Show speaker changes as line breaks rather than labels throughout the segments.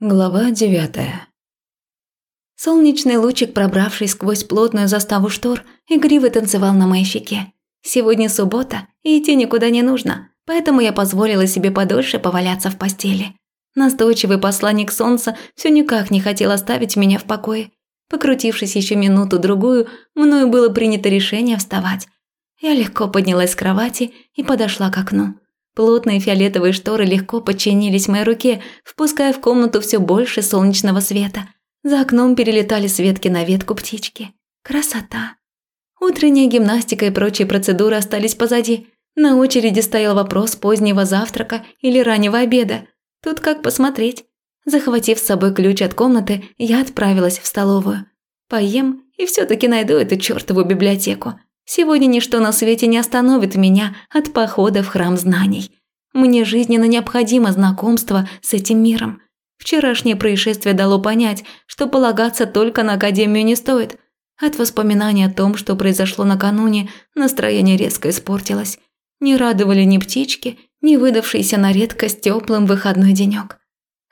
Глава девятая. Солнечный лучик, пробравшись сквозь плотную заставу штор, игриво танцевал на моей щеке. Сегодня суббота, и идти никуда не нужно, поэтому я позволила себе подольше поваляться в постели. Настойчивый посланник солнца все никак не хотел оставить меня в покое. Покрутившись еще минуту-другую, мною было принято решение вставать. Я легко поднялась с кровати и подошла к окну. Плотные фиолетовые шторы легко подчинились моей руке, впуская в комнату все больше солнечного света. За окном перелетали с ветки на ветку птички. Красота! Утренняя гимнастика и прочие процедуры остались позади. На очереди стоял вопрос позднего завтрака или раннего обеда. Тут как посмотреть. Захватив с собой ключ от комнаты, я отправилась в столовую. Поем и все таки найду эту чертову библиотеку. Сегодня ничто на свете не остановит меня от похода в храм знаний. Мне жизненно необходимо знакомство с этим миром. Вчерашнее происшествие дало понять, что полагаться только на Академию не стоит. От воспоминаний о том, что произошло накануне, настроение резко испортилось. Не радовали ни птички, ни выдавшийся на редкость теплым выходной денек.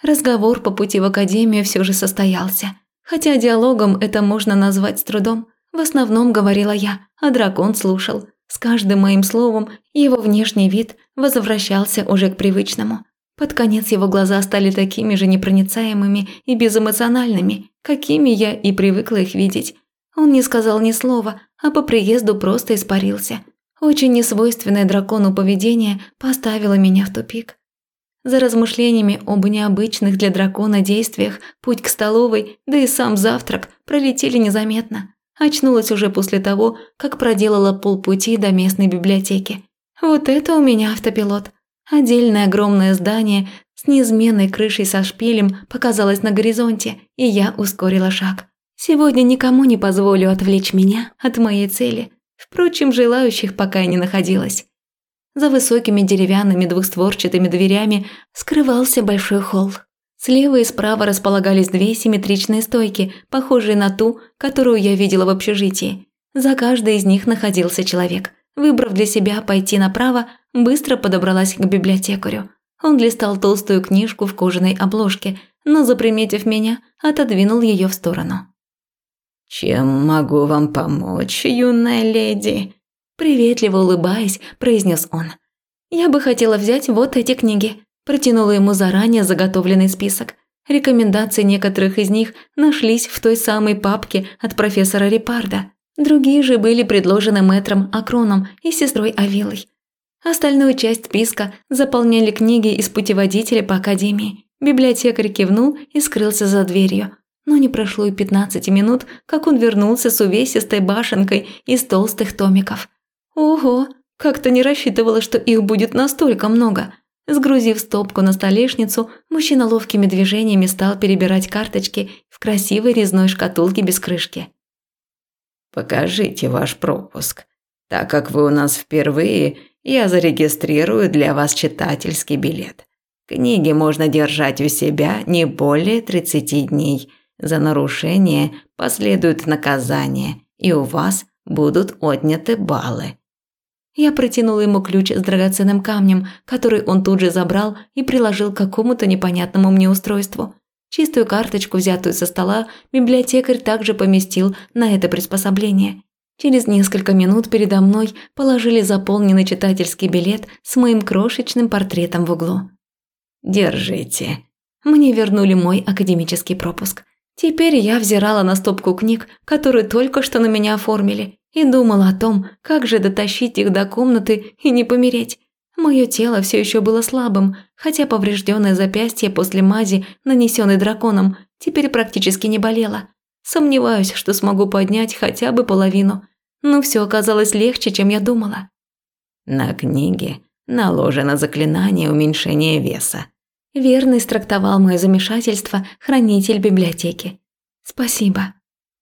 Разговор по пути в Академию все же состоялся. Хотя диалогом это можно назвать с трудом. В основном говорила я, а дракон слушал. С каждым моим словом его внешний вид возвращался уже к привычному. Под конец его глаза стали такими же непроницаемыми и безэмоциональными, какими я и привыкла их видеть. Он не сказал ни слова, а по приезду просто испарился. Очень несвойственное дракону поведение поставило меня в тупик. За размышлениями об необычных для дракона действиях путь к столовой, да и сам завтрак пролетели незаметно. Очнулась уже после того, как проделала полпути до местной библиотеки. Вот это у меня автопилот. Отдельное огромное здание с неизменной крышей со шпилем показалось на горизонте, и я ускорила шаг. Сегодня никому не позволю отвлечь меня от моей цели. Впрочем, желающих пока не находилось. За высокими деревянными двухстворчатыми дверями скрывался большой холл. Слева и справа располагались две симметричные стойки, похожие на ту, которую я видела в общежитии. За каждой из них находился человек. Выбрав для себя пойти направо, быстро подобралась к библиотекарю. Он листал толстую книжку в кожаной обложке, но, заприметив меня, отодвинул ее в сторону.
«Чем могу вам помочь, юная леди?»
Приветливо улыбаясь, произнес он. «Я бы хотела взять вот эти книги», Протянула ему заранее заготовленный список. Рекомендации некоторых из них нашлись в той самой папке от профессора Репарда. Другие же были предложены мэтром Акроном и сестрой Авилой. Остальную часть списка заполняли книги из путеводителя по академии. Библиотекарь кивнул и скрылся за дверью. Но не прошло и 15 минут, как он вернулся с увесистой башенкой из толстых томиков. Ого, как-то не рассчитывала, что их будет настолько много – Сгрузив стопку на столешницу, мужчина ловкими движениями стал перебирать карточки в красивой резной шкатулке без крышки.
«Покажите ваш пропуск. Так как вы у нас впервые, я зарегистрирую для вас читательский билет. Книги можно держать у себя не более 30 дней. За нарушение последует наказание, и у вас будут отняты баллы.
Я протянула ему ключ с драгоценным камнем, который он тут же забрал и приложил к какому-то непонятному мне устройству. Чистую карточку, взятую со стола, библиотекарь также поместил на это приспособление. Через несколько минут передо мной положили заполненный читательский билет с моим крошечным портретом в углу.
«Держите».
Мне вернули мой академический пропуск. Теперь я взирала на стопку книг, которые только что на меня оформили, и думала о том, как же дотащить их до комнаты и не помереть. Мое тело все еще было слабым, хотя поврежденное запястье после мази, нанесенной драконом, теперь практически не болело. Сомневаюсь, что смогу поднять хотя бы половину. Но все оказалось легче, чем я думала.
На книге наложено заклинание уменьшения веса.
Верно истрактовал мое замешательство хранитель библиотеки. Спасибо.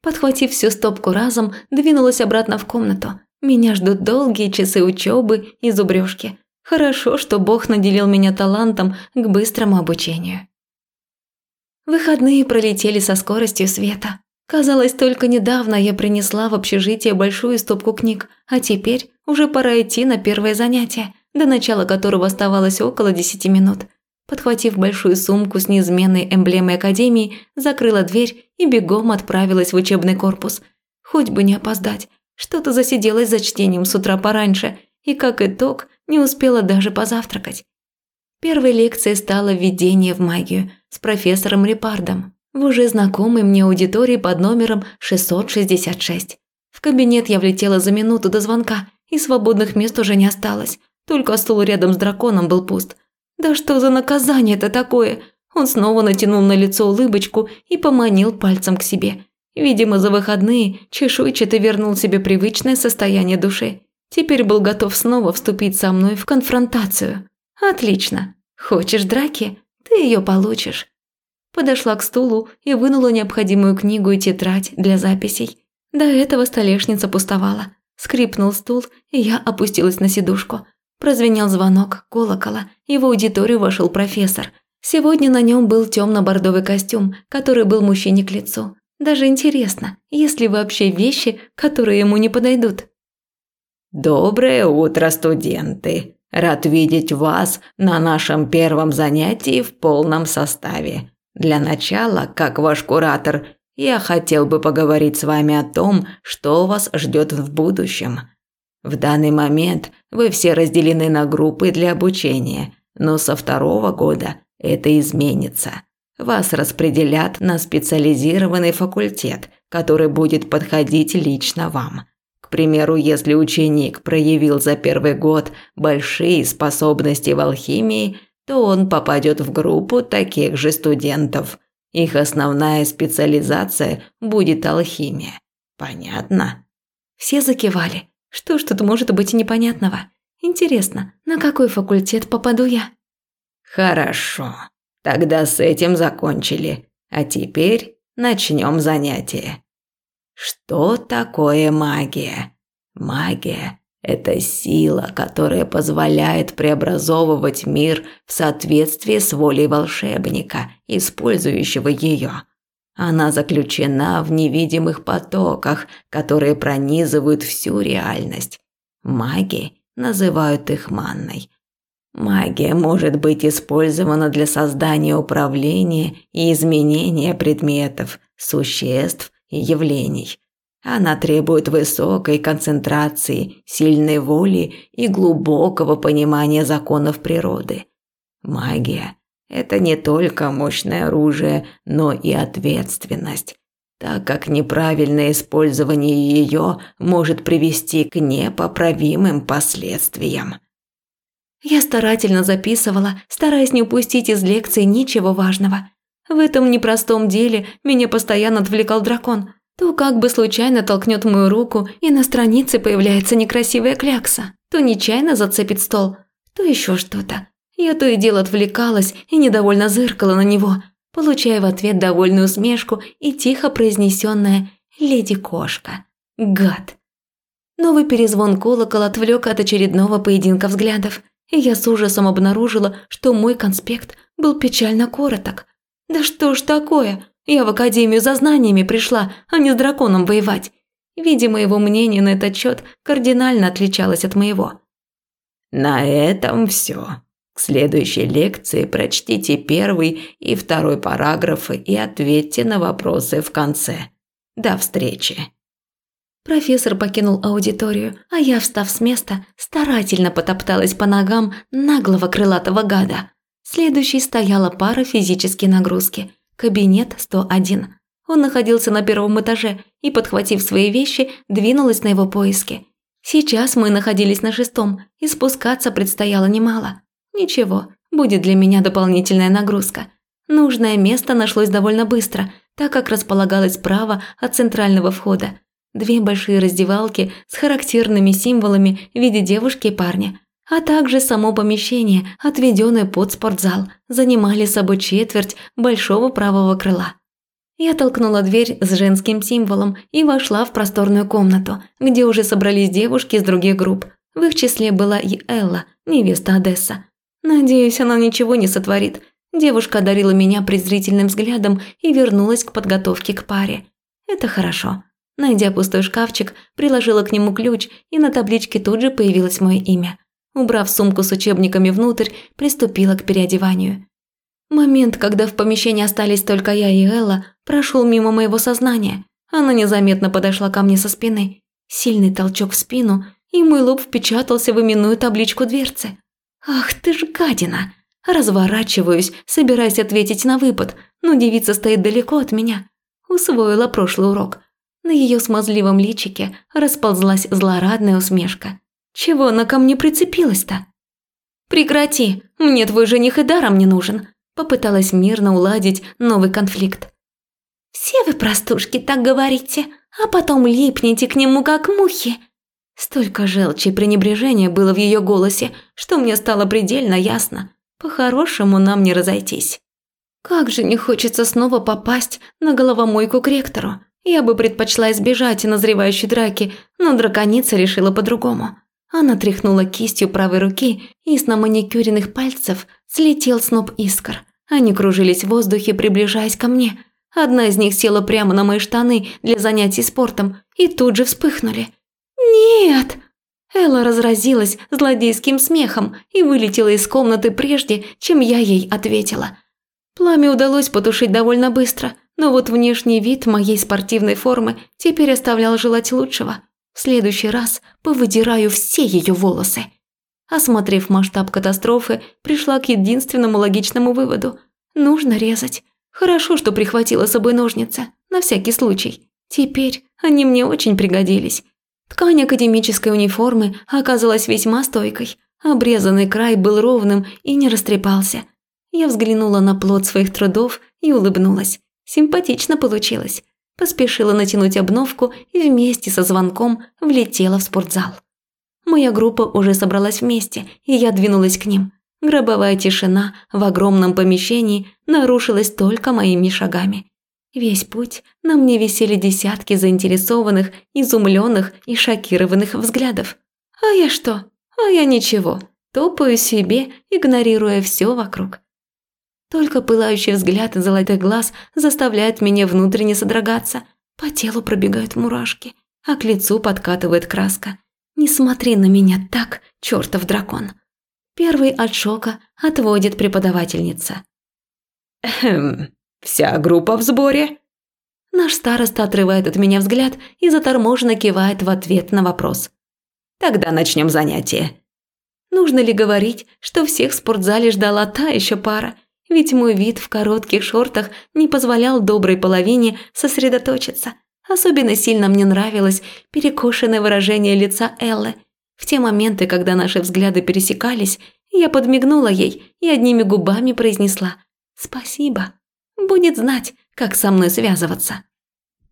Подхватив всю стопку разом, двинулась обратно в комнату. Меня ждут долгие часы учебы и зубрежки. Хорошо, что Бог наделил меня талантом к быстрому обучению. Выходные пролетели со скоростью света. Казалось, только недавно я принесла в общежитие большую стопку книг, а теперь уже пора идти на первое занятие, до начала которого оставалось около десяти минут. Подхватив большую сумку с неизменной эмблемой академии, закрыла дверь и бегом отправилась в учебный корпус. Хоть бы не опоздать. Что-то засиделась за чтением с утра пораньше, и как итог, не успела даже позавтракать. Первой лекцией стало введение в магию с профессором Репардом в уже знакомой мне аудитории под номером 666. В кабинет я влетела за минуту до звонка, и свободных мест уже не осталось, только стул рядом с драконом был пуст. Да что за наказание-то такое? Он снова натянул на лицо улыбочку и поманил пальцем к себе. Видимо, за выходные чешуйчатый вернул себе привычное состояние души. Теперь был готов снова вступить со мной в конфронтацию. Отлично. Хочешь драки? Ты ее получишь. Подошла к стулу и вынула необходимую книгу и тетрадь для записей. До этого столешница пустовала. Скрипнул стул, и я опустилась на сидушку. Прозвенел звонок колокола, и в аудиторию вошел профессор. Сегодня на нем был темно-бордовый костюм, который был мужчине к лицу. Даже интересно, есть ли вообще вещи, которые ему не подойдут.
«Доброе утро, студенты! Рад видеть вас на нашем первом занятии в полном составе. Для начала, как ваш куратор, я хотел бы поговорить с вами о том, что вас ждет в будущем. В данный момент вы все разделены на группы для обучения, но со второго года это изменится. Вас распределят на специализированный факультет, который будет подходить лично вам. Примеру, если ученик проявил за первый год большие способности в алхимии, то он попадет в группу таких же студентов. Их основная специализация будет алхимия. Понятно?
Все закивали. Что ж тут может быть непонятного? Интересно, на какой факультет попаду я?
Хорошо. Тогда с этим закончили. А теперь начнем занятие. Что такое магия? Магия это сила, которая позволяет преобразовывать мир в соответствии с волей волшебника, использующего ее. Она заключена в невидимых потоках, которые пронизывают всю реальность. Маги называют их манной. Магия может быть использована для создания управления и изменения предметов, существ и явлений. Она требует высокой концентрации, сильной воли и глубокого понимания законов природы. Магия – это не только мощное оружие, но и ответственность, так как неправильное использование ее может привести к непоправимым последствиям.
Я старательно записывала, стараясь не упустить из лекции ничего важного. В этом непростом деле меня постоянно отвлекал дракон – то как бы случайно толкнет мою руку, и на странице появляется некрасивая клякса, то нечаянно зацепит стол, то еще что-то. Я то и дело отвлекалась и недовольно зыркала на него, получая в ответ довольную усмешку и тихо произнесенное «Леди-кошка». Гад. Новый перезвон колокола отвлек от очередного поединка взглядов, и я с ужасом обнаружила, что мой конспект был печально короток. Да что ж такое? Я в академию за знаниями пришла, а не с драконом воевать. Видимо, его мнение на этот счет кардинально отличалось от моего.
На этом все. К следующей лекции прочтите первый и второй параграфы и ответьте на вопросы в конце. До встречи.
Профессор покинул аудиторию, а я, встав с места, старательно потопталась по ногам наглого крылатого гада. Следующей стояла пара физической нагрузки – Кабинет 101. Он находился на первом этаже и, подхватив свои вещи, двинулась на его поиски. Сейчас мы находились на шестом, и спускаться предстояло немало. Ничего, будет для меня дополнительная нагрузка. Нужное место нашлось довольно быстро, так как располагалось справа от центрального входа. Две большие раздевалки с характерными символами в виде девушки и парня – а также само помещение, отведенное под спортзал, занимали собой четверть большого правого крыла. Я толкнула дверь с женским символом и вошла в просторную комнату, где уже собрались девушки из других групп. В их числе была и Элла, невеста Одесса. Надеюсь, она ничего не сотворит. Девушка одарила меня презрительным взглядом и вернулась к подготовке к паре. Это хорошо. Найдя пустой шкафчик, приложила к нему ключ, и на табличке тут же появилось мое имя – Убрав сумку с учебниками внутрь, приступила к переодеванию. Момент, когда в помещении остались только я и Элла, прошел мимо моего сознания. Она незаметно подошла ко мне со спины. Сильный толчок в спину, и мой лоб впечатался в именную табличку дверцы. «Ах ты ж гадина!» Разворачиваюсь, собираясь ответить на выпад, но девица стоит далеко от меня. Усвоила прошлый урок. На ее смазливом личике расползлась злорадная усмешка. Чего она ко мне прицепилась-то? «Прекрати, мне твой жених и даром не нужен», – попыталась мирно уладить новый конфликт. «Все вы, простушки, так говорите, а потом липнете к нему, как мухи». Столько желчи и пренебрежения было в ее голосе, что мне стало предельно ясно. По-хорошему нам не разойтись. Как же не хочется снова попасть на головомойку к ректору. Я бы предпочла избежать назревающей драки, но драконица решила по-другому. Она тряхнула кистью правой руки, и с наманикюренных пальцев слетел сноп искр. Они кружились в воздухе, приближаясь ко мне. Одна из них села прямо на мои штаны для занятий спортом и тут же вспыхнули. «Нет!» Элла разразилась злодейским смехом и вылетела из комнаты прежде, чем я ей ответила. Пламя удалось потушить довольно быстро, но вот внешний вид моей спортивной формы теперь оставлял желать лучшего. В следующий раз повыдираю все ее волосы. Осмотрев масштаб катастрофы, пришла к единственному логичному выводу. Нужно резать. Хорошо, что прихватила с собой ножницы, на всякий случай. Теперь они мне очень пригодились. Ткань академической униформы оказалась весьма стойкой. Обрезанный край был ровным и не растрепался. Я взглянула на плод своих трудов и улыбнулась. Симпатично получилось. Поспешила натянуть обновку и вместе со звонком влетела в спортзал. Моя группа уже собралась вместе, и я двинулась к ним. Гробовая тишина в огромном помещении нарушилась только моими шагами. Весь путь на мне висели десятки заинтересованных, изумленных и шокированных взглядов. А я что? А я ничего. Топаю себе, игнорируя все вокруг. Только пылающий взгляд золотых глаз заставляет меня внутренне содрогаться. По телу пробегают мурашки, а к лицу подкатывает краска. Не смотри на меня так, чертов дракон. Первый от шока отводит преподавательница.
Эхм, Вся группа в сборе?»
Наш староста отрывает от меня взгляд и заторможенно кивает в ответ на вопрос.
«Тогда начнем занятие».
Нужно ли говорить, что всех в спортзале ждала та еще пара? Ведь мой вид в коротких шортах не позволял доброй половине сосредоточиться. Особенно сильно мне нравилось перекошенное выражение лица Эллы. В те моменты, когда наши взгляды пересекались, я подмигнула ей и одними губами произнесла «Спасибо». Будет знать, как со мной связываться.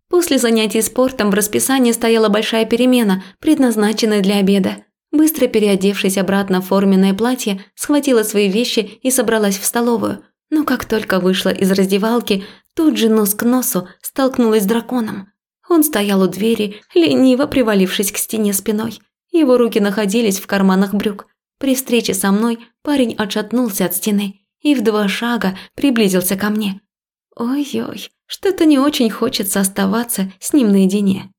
После занятий спортом в расписании стояла большая перемена, предназначенная для обеда. Быстро переодевшись обратно в форменное платье, схватила свои вещи и собралась в столовую. Но как только вышла из раздевалки, тут же нос к носу столкнулась с драконом. Он стоял у двери, лениво привалившись к стене спиной. Его руки находились в карманах брюк. При встрече со мной парень отшатнулся от стены и в два шага приблизился ко мне. Ой-ой, что-то не очень хочется оставаться с ним наедине.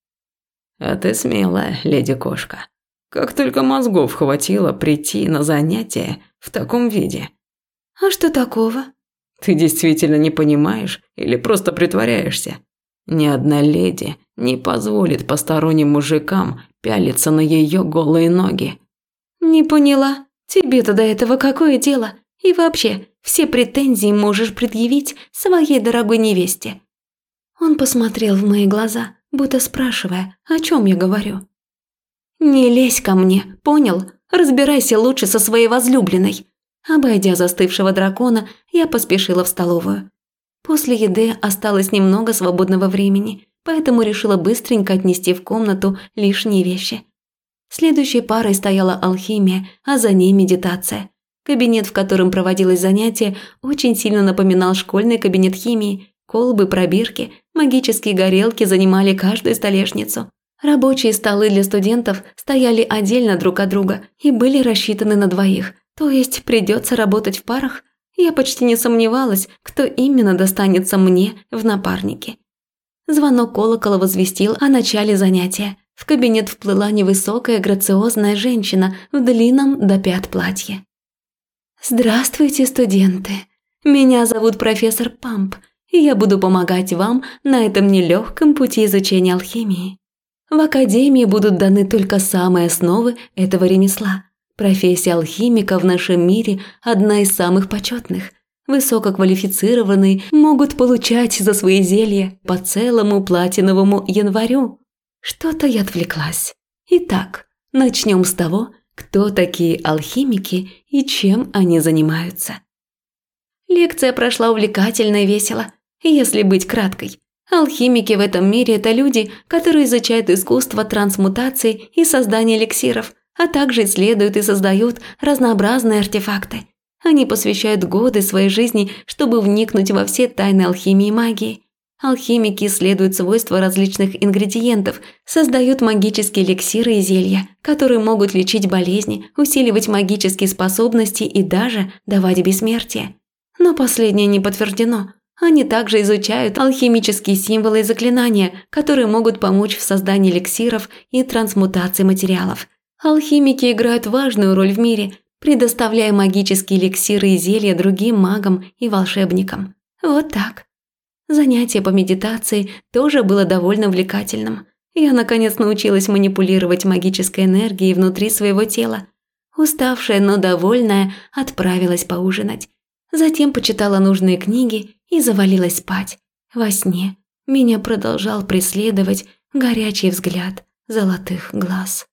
А ты смелая, леди-кошка. Как только мозгов хватило прийти на занятие в таком виде.
А что такого?
Ты действительно не понимаешь или просто притворяешься? Ни одна леди не позволит посторонним мужикам пялиться на ее голые ноги.
Не поняла. Тебе-то до этого какое дело? И вообще, все претензии можешь предъявить своей дорогой невесте». Он посмотрел в мои глаза, будто спрашивая, о чем я говорю. «Не лезь ко мне, понял? Разбирайся лучше со своей возлюбленной». Обойдя застывшего дракона, я поспешила в столовую. После еды осталось немного свободного времени, поэтому решила быстренько отнести в комнату лишние вещи. Следующей парой стояла алхимия, а за ней медитация. Кабинет, в котором проводилось занятие, очень сильно напоминал школьный кабинет химии. Колбы, пробирки, магические горелки занимали каждую столешницу. Рабочие столы для студентов стояли отдельно друг от друга и были рассчитаны на двоих. То есть придется работать в парах? Я почти не сомневалась, кто именно достанется мне в напарнике. Звонок колокола возвестил о начале занятия. В кабинет вплыла невысокая грациозная женщина в длинном до пят платье. «Здравствуйте, студенты! Меня зовут профессор Памп, и я буду помогать вам на этом нелегком пути изучения алхимии. В академии будут даны только самые основы этого ремесла. Профессия алхимика в нашем мире одна из самых почетных. Высококвалифицированные могут получать за свои зелья по целому платиновому январю. Что-то я отвлеклась. Итак, начнем с того, кто такие алхимики и чем они занимаются. Лекция прошла увлекательно и весело, если быть краткой. Алхимики в этом мире – это люди, которые изучают искусство трансмутации и создания эликсиров, а также исследуют и создают разнообразные артефакты. Они посвящают годы своей жизни, чтобы вникнуть во все тайны алхимии и магии. Алхимики исследуют свойства различных ингредиентов, создают магические эликсиры и зелья, которые могут лечить болезни, усиливать магические способности и даже давать бессмертие. Но последнее не подтверждено – они также изучают алхимические символы и заклинания, которые могут помочь в создании эликсиров и трансмутации материалов. Алхимики играют важную роль в мире, предоставляя магические эликсиры и зелья другим магам и волшебникам. Вот так. Занятие по медитации тоже было довольно увлекательным. Я наконец научилась манипулировать магической энергией внутри своего тела. Уставшая, но довольная, отправилась поужинать. Затем почитала нужные книги и завалилась спать. Во сне меня продолжал преследовать горячий взгляд золотых глаз.